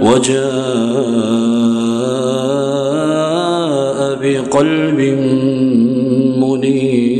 وجاء بقلب منيب.